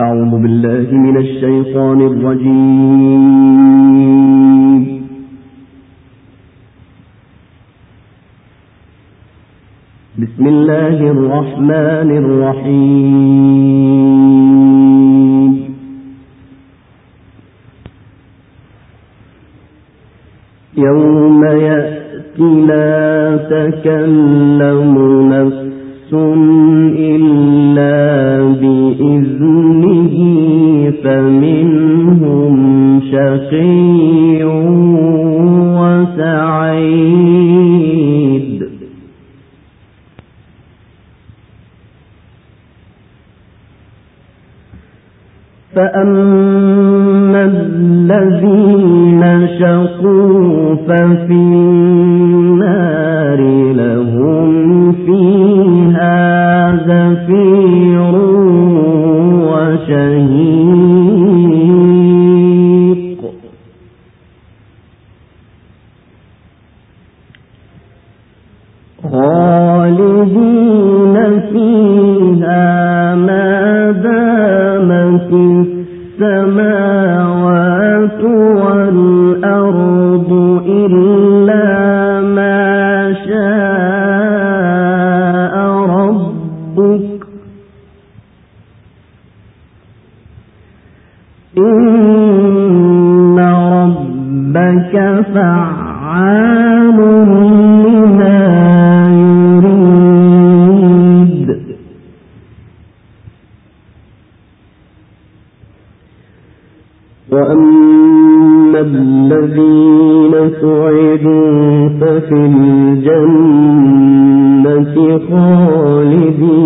أعوذ بالله من الشيطان الرجيم. بسم الله الرحمن الرحيم. يوم يأتي لا تكلم نفس وأما الذين سعدوا ففي الجنة خالدين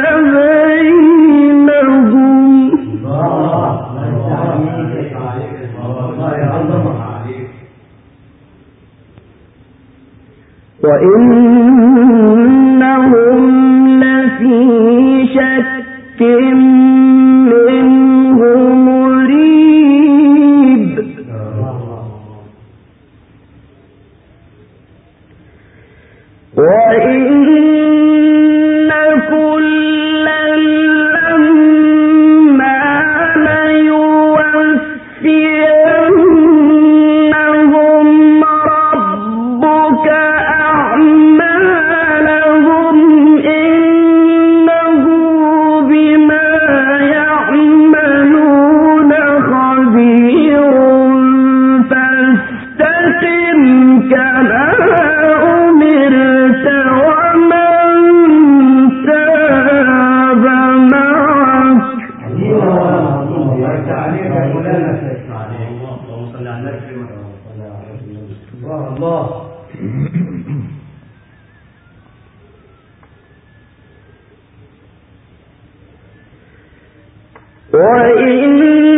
الله الله. وإن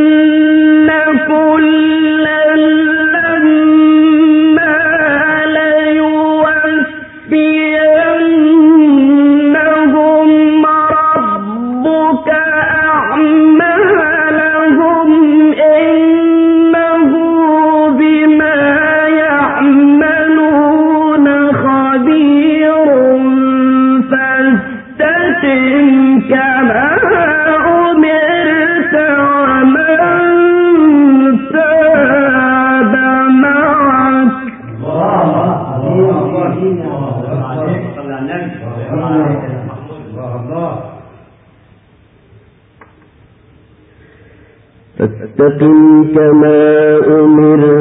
فاستقم كما أمر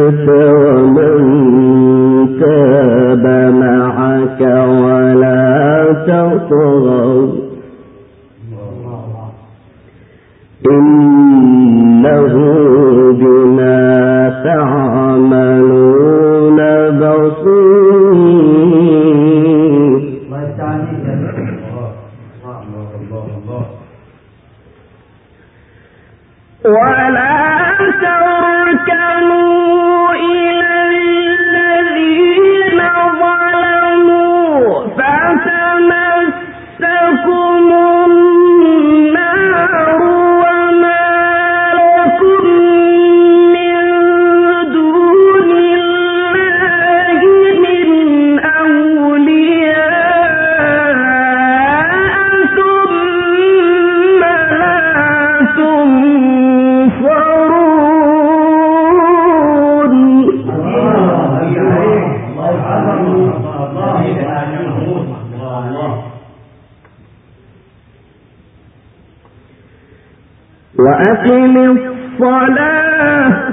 وأقم الصلاة.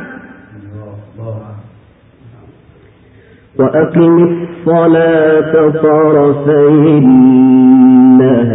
وأقم الصلاة طرفي النهار.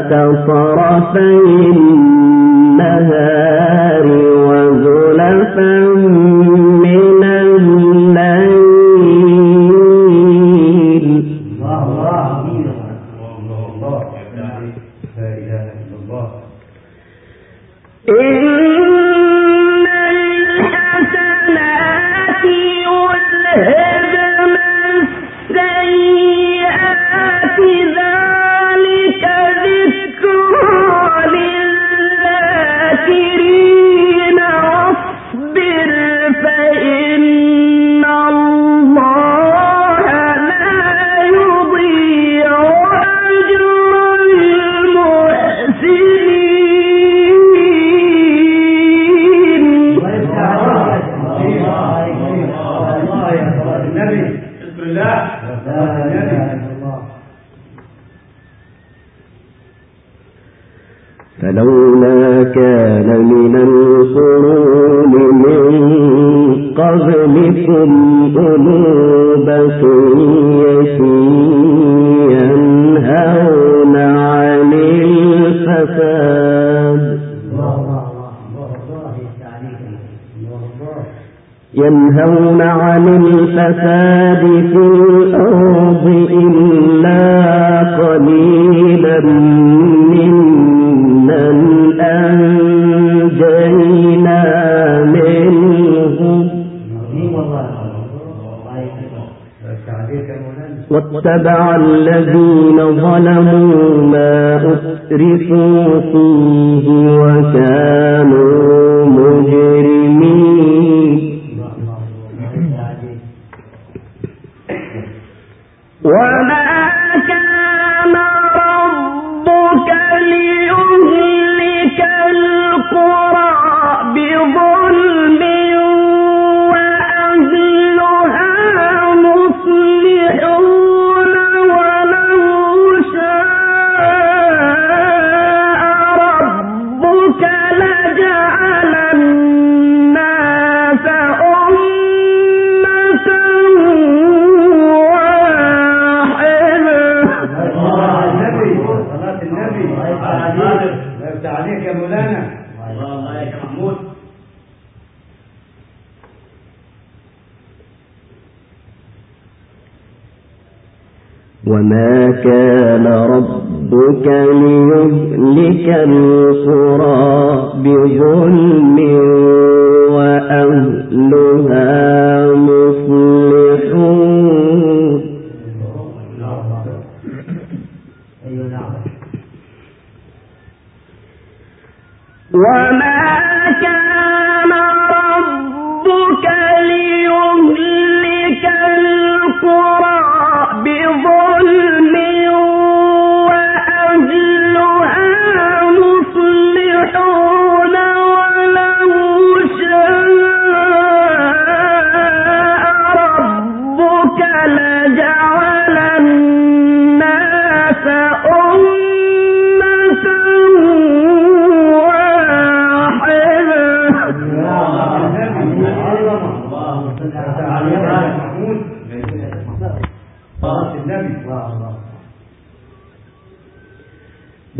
وكسر النهار وزلفا واتبع الذين ظلموا ما أسرفوا فيه وكانوا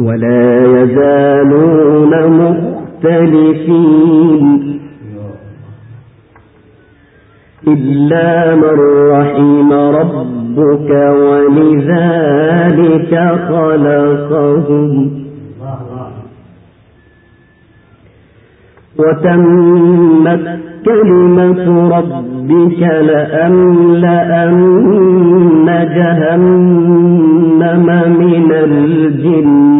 ولا يزالون مختلفين. إلا من رحم ربك ولذلك خلقهم. وتمت كلمة ربك لأملأن جهنم من الجنة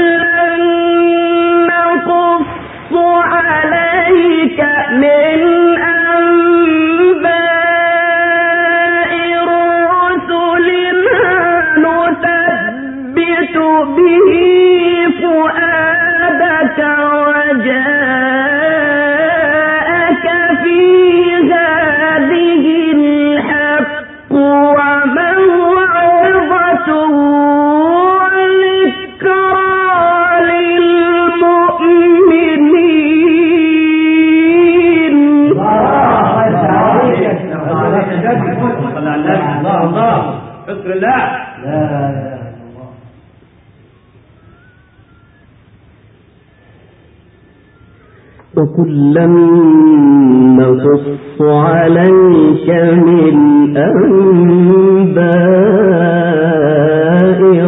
شكر الله. وكلا نقص عليك من أنباء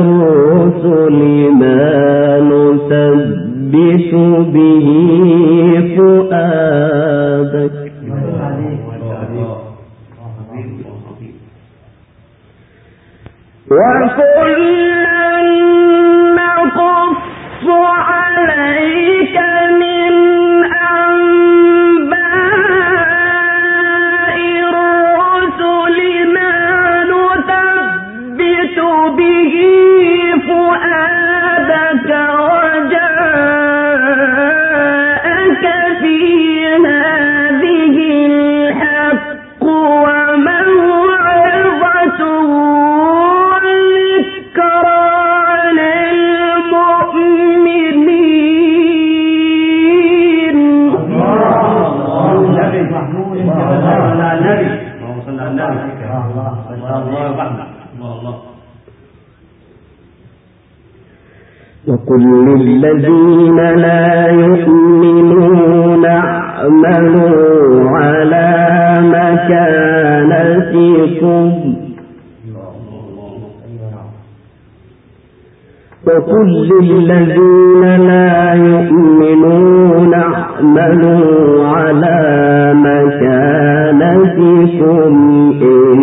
الرسل ما نثبت به. وكلا وقل للذين لا يؤمنون اعملوا على مكانتكم. وكل الذين لا يؤمنون اعملوا على مكانتكم. إنا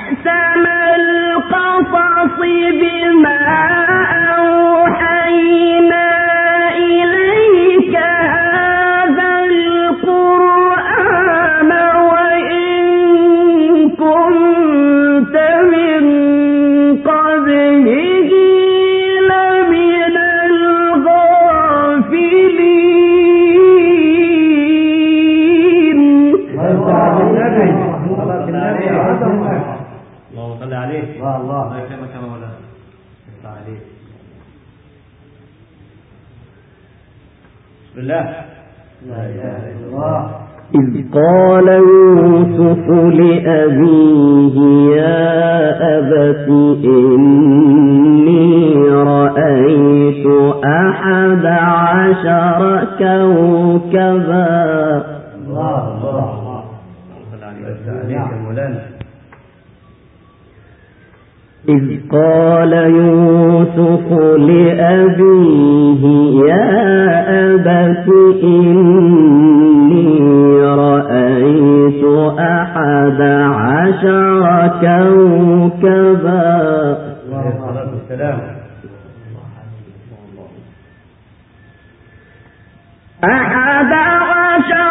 بما أوحينا الله. لا إله إلا الله. إذ قال يوسف لأبيه يا أبت إني رأيت أحد عشر كوكبا. الله الله الله. الله الله الله الله الله قال يوسف لأبيه يا أبت إني رأيت أحد عشر كوكبا. أحد عشر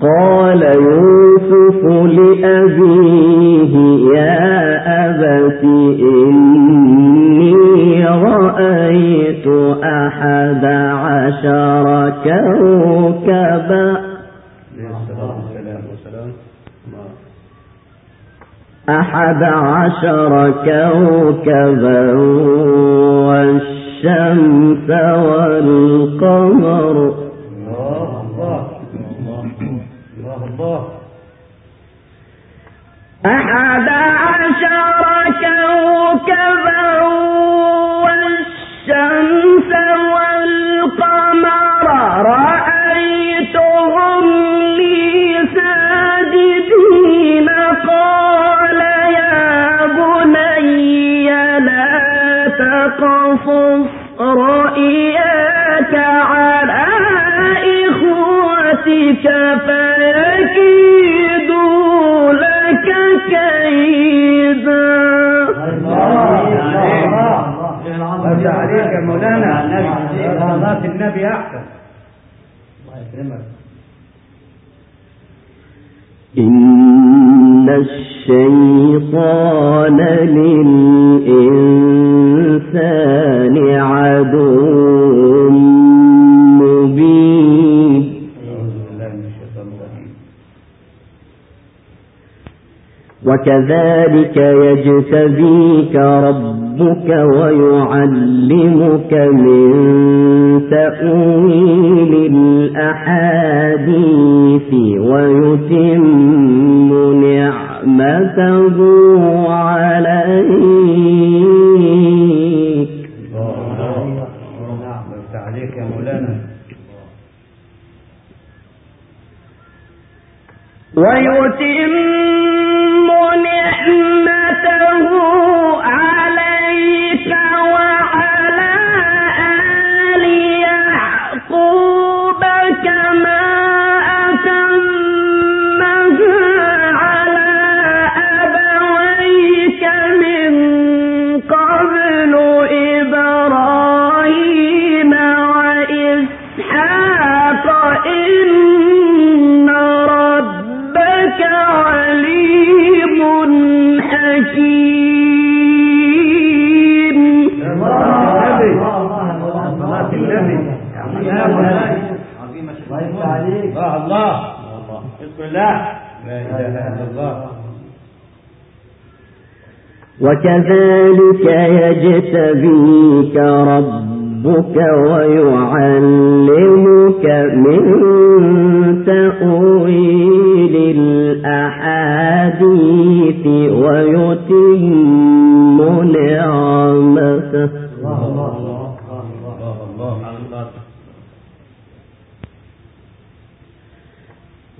قال يوسف لأبيه يا أبت إني رأيت أحد عشر كوكبا. أحد عشر كوكبا والشمس والقمر. أحد عشر كوكبا والشمس والقمر رأيتهم لي ساجدين. قال يا بني لا تقصص رؤياك على إخوتك فيكيدوا لك كيدا. الله عليك يا مولانا صلاة النبي أحسن. الله يكرمك. إن الشيطان للإنسان عدو. وكذلك يجتبيك ربك ويعلمك من تأويل الأحاديث ويتم نعمته عليك. عليك يا مولانا ويتم حكيم الله الله. بسم الله. لا إله إلا الله. وكذلك يجتبيك ربك ويعلمك من تأويل الأحاديث ويتم نعمته.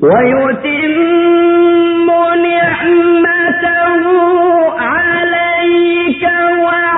ويتم نعمته عليك وعلى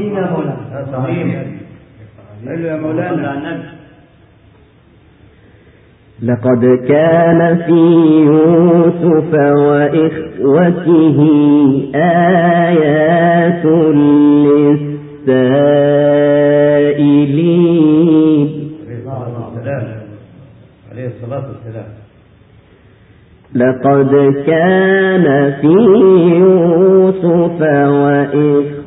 قديم يا مولانا. حلو يا مولانا. لقد كان في يوسف وإخوته آيات للسائلين. عليه الصلاة والسلام. لقد كان في يوسف وإخوته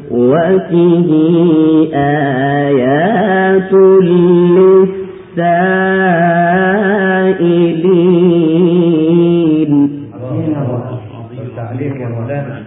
آيات للسائلين. يا مولانا.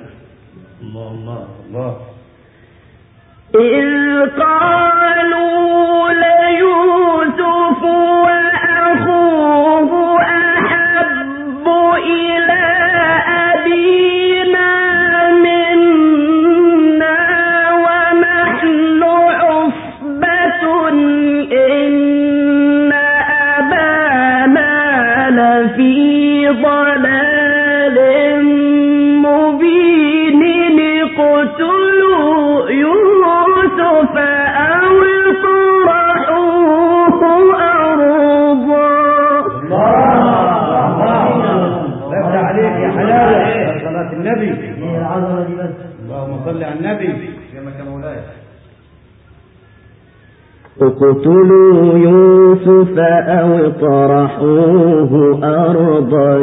اقتلوا يوسف أو اطرحوه أرضا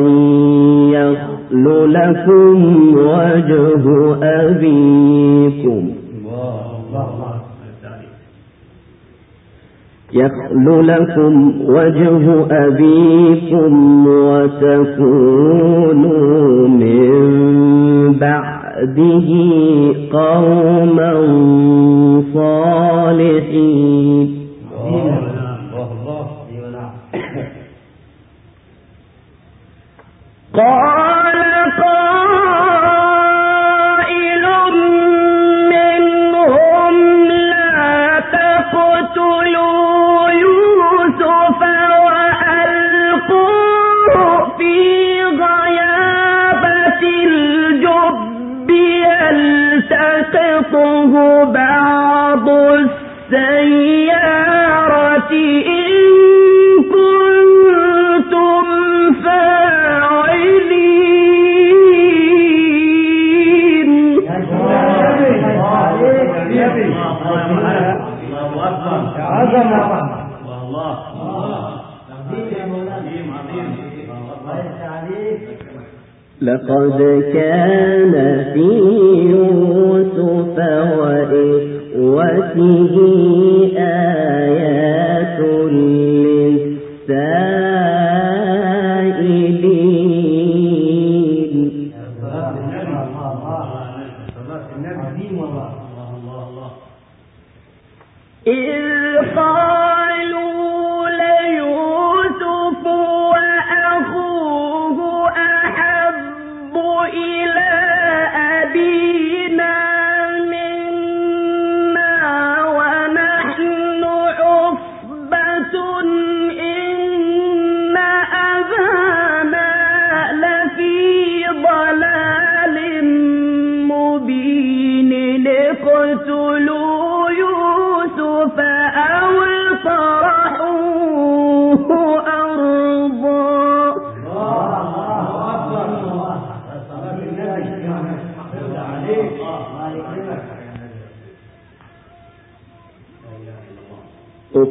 يخل لكم وجه أبيكم. يخل لكم وجه أبيكم وتكونوا من بعده قوما صالحين. قال يلتقطه بعض السيارة إن كنتم فاعلين. لقد كان في يوسف وإخوته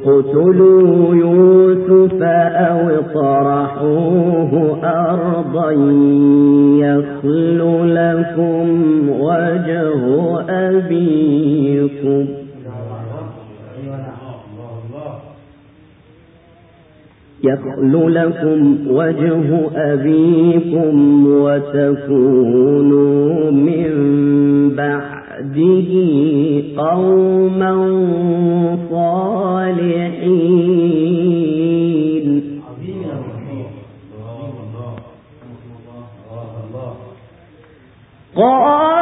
اقتلوا يوسف أو اطرحوه أرضا يخل لكم وجه أبيكم. يخل لكم وجه أبيكم وتكونوا من بعده قوما صالحين قال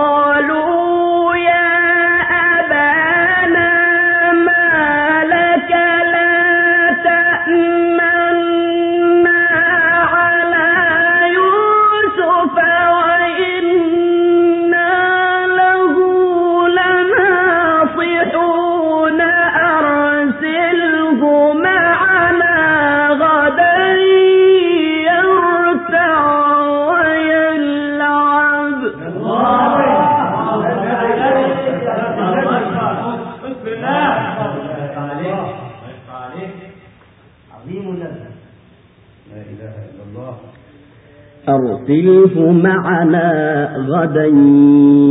معنا غدا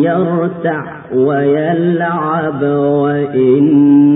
يرتع ويلعب وإنا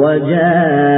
وجاءوا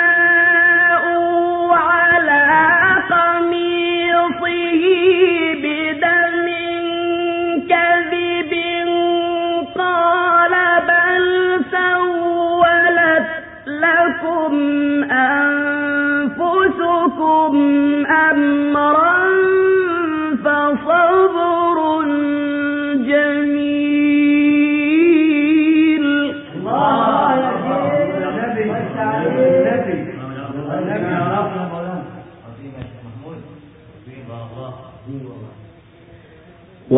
وجاءوا على قميصه بدم كذب قال سولت لكم أنفسكم أمرا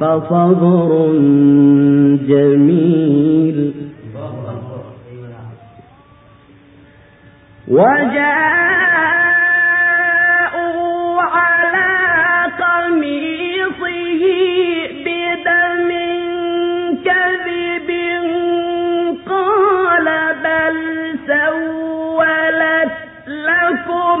فصبر جميل. وجاءوا على قميصه بدم كذب. قال بل سولت لكم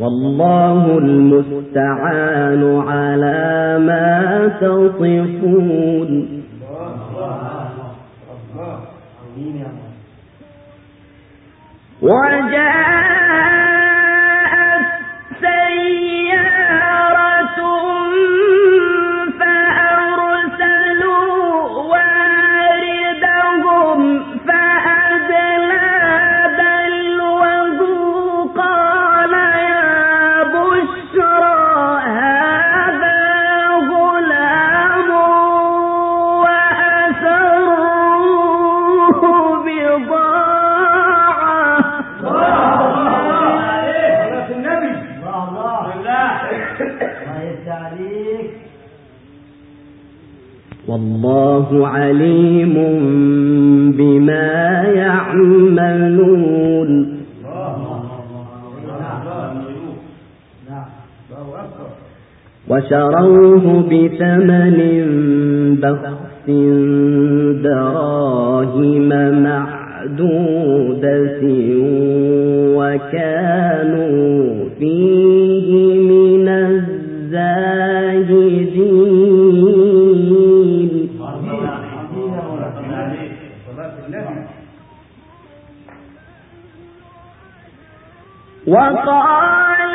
والله المستعان على ما تصفون. وجاءت سيارة والله عليم بما يعملون. وشروه بثمن بخس دراهم معدودة وكانوا فيه وقال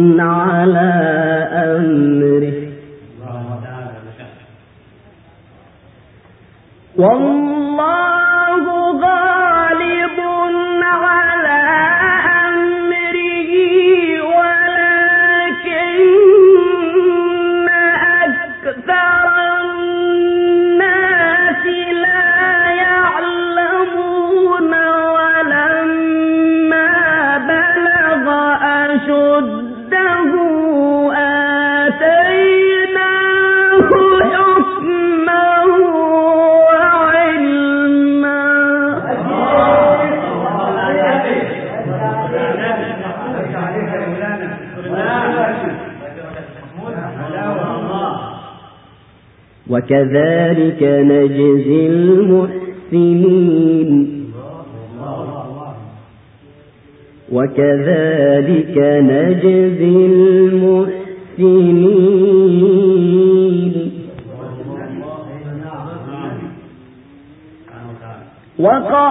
المحسنين وكذلك نجزي المحسنين. وقال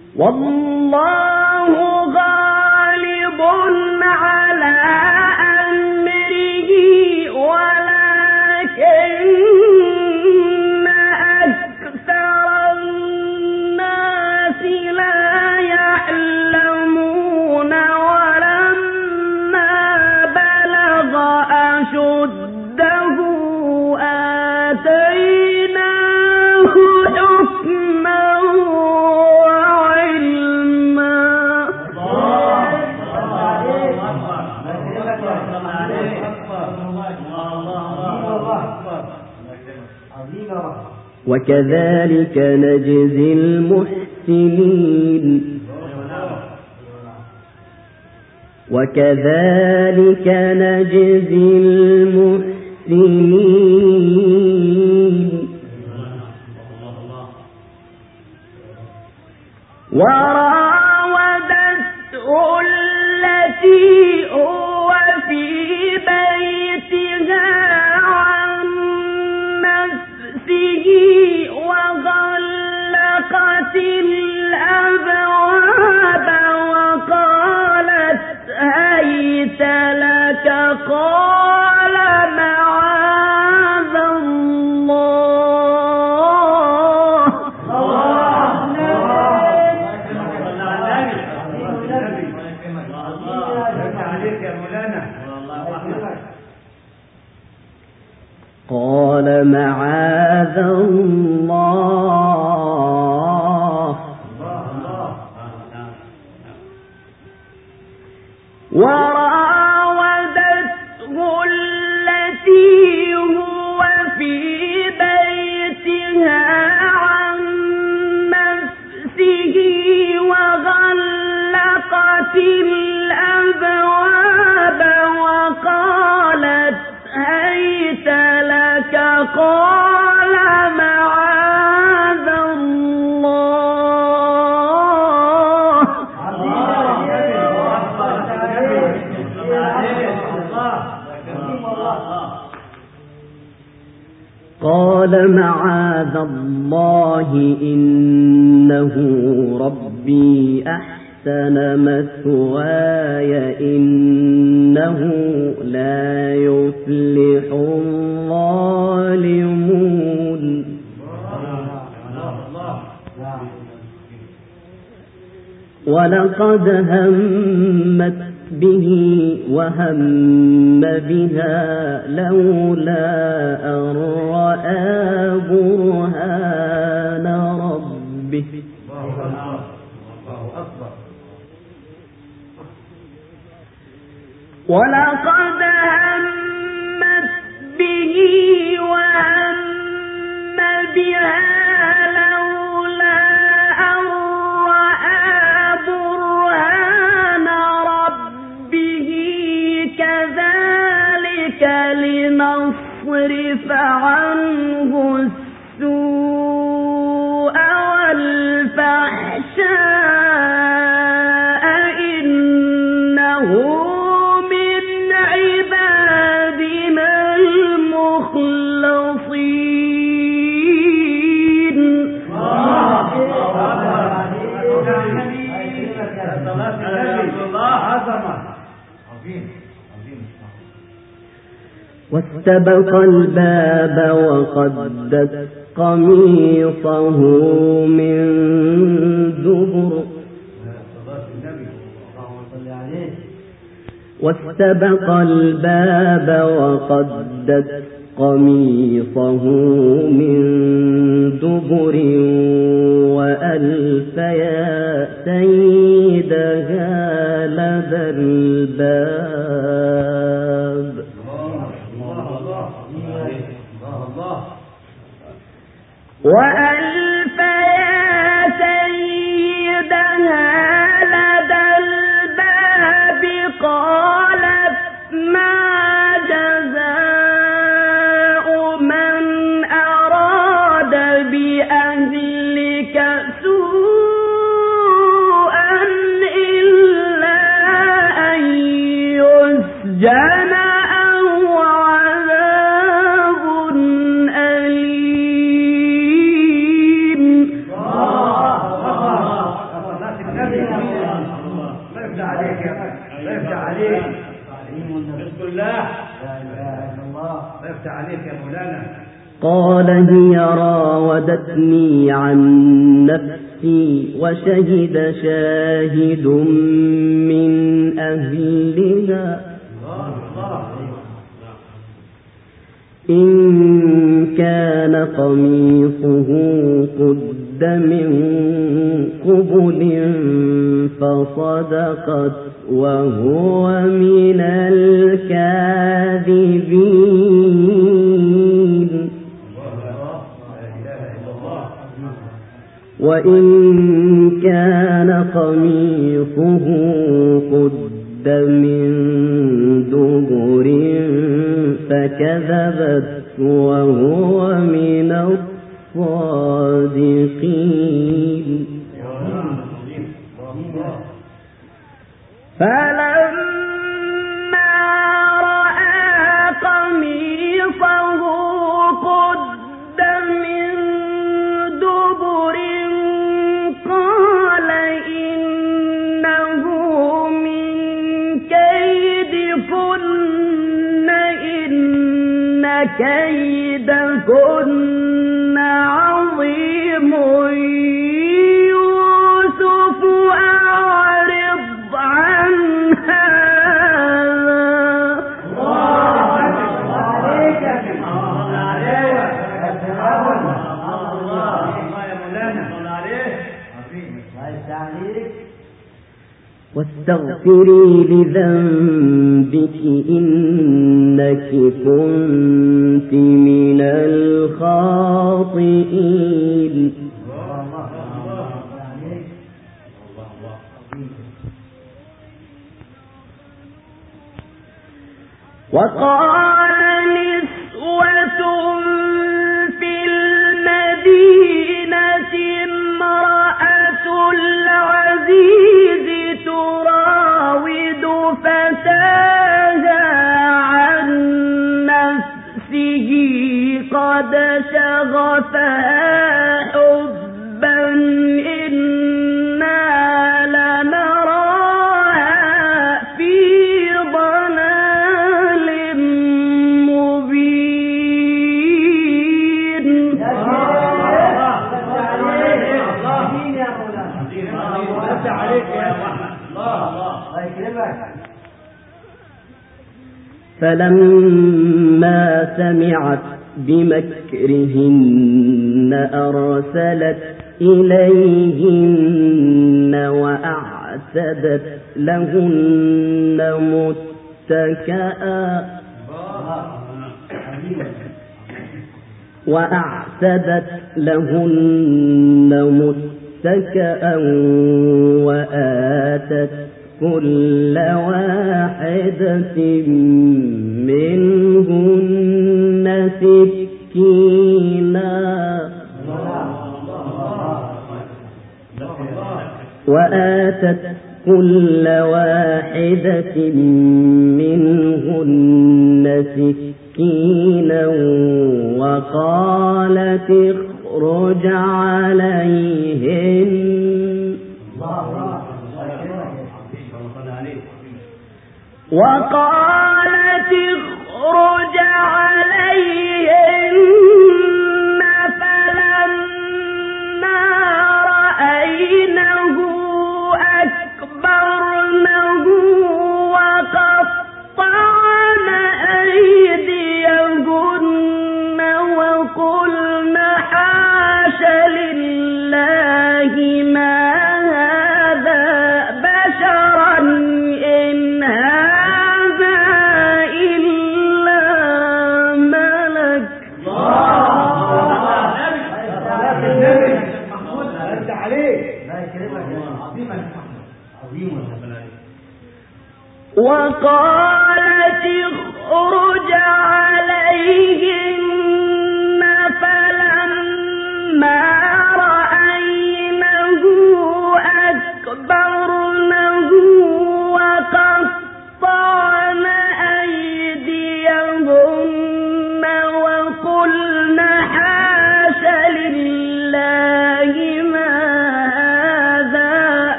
والله غالب على أمره ولكن أكثر الناس لا يعلمون ولما بلغ أشده وكذلك نجزي المحسنين. وكذلك نجزي المحسنين. أحسن مثواي إنه لا يفلح الظالمون. ولقد همت به وهم بها لولا ولقد همت به وهم بها لنصرف عنه السوء والفحشاء. واستبق الباب وقدت قميصه من دبر واستبق الباب وقدت قميصه من دبر وألف يا سيدها لدى الباب. وألف يا سيدها لدى الباب قالت ما قال هي راودتني عن نفسي وشهد شاهد من أهلها. إن كان قميصه قد من قبل فصدقت وهو من الكاذبين. وإن كان قميصه قد من دبر فكذبت وهو قد شغفها حبا إنا لنراها في ضلال مبين. فلما سمعت بمكرهن أرسلت إليهن وأعتدت لهن متكئا وأعتدت لهن متكئا وآتت كل واحدة منهن سكينا وآتت كل واحدة منهن سكينا وقالت اخرج عليهن وقالت اخرج فلما رأينه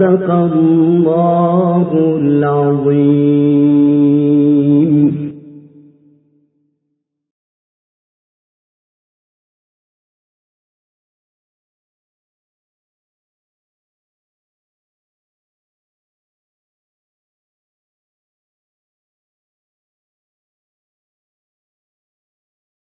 صدق الله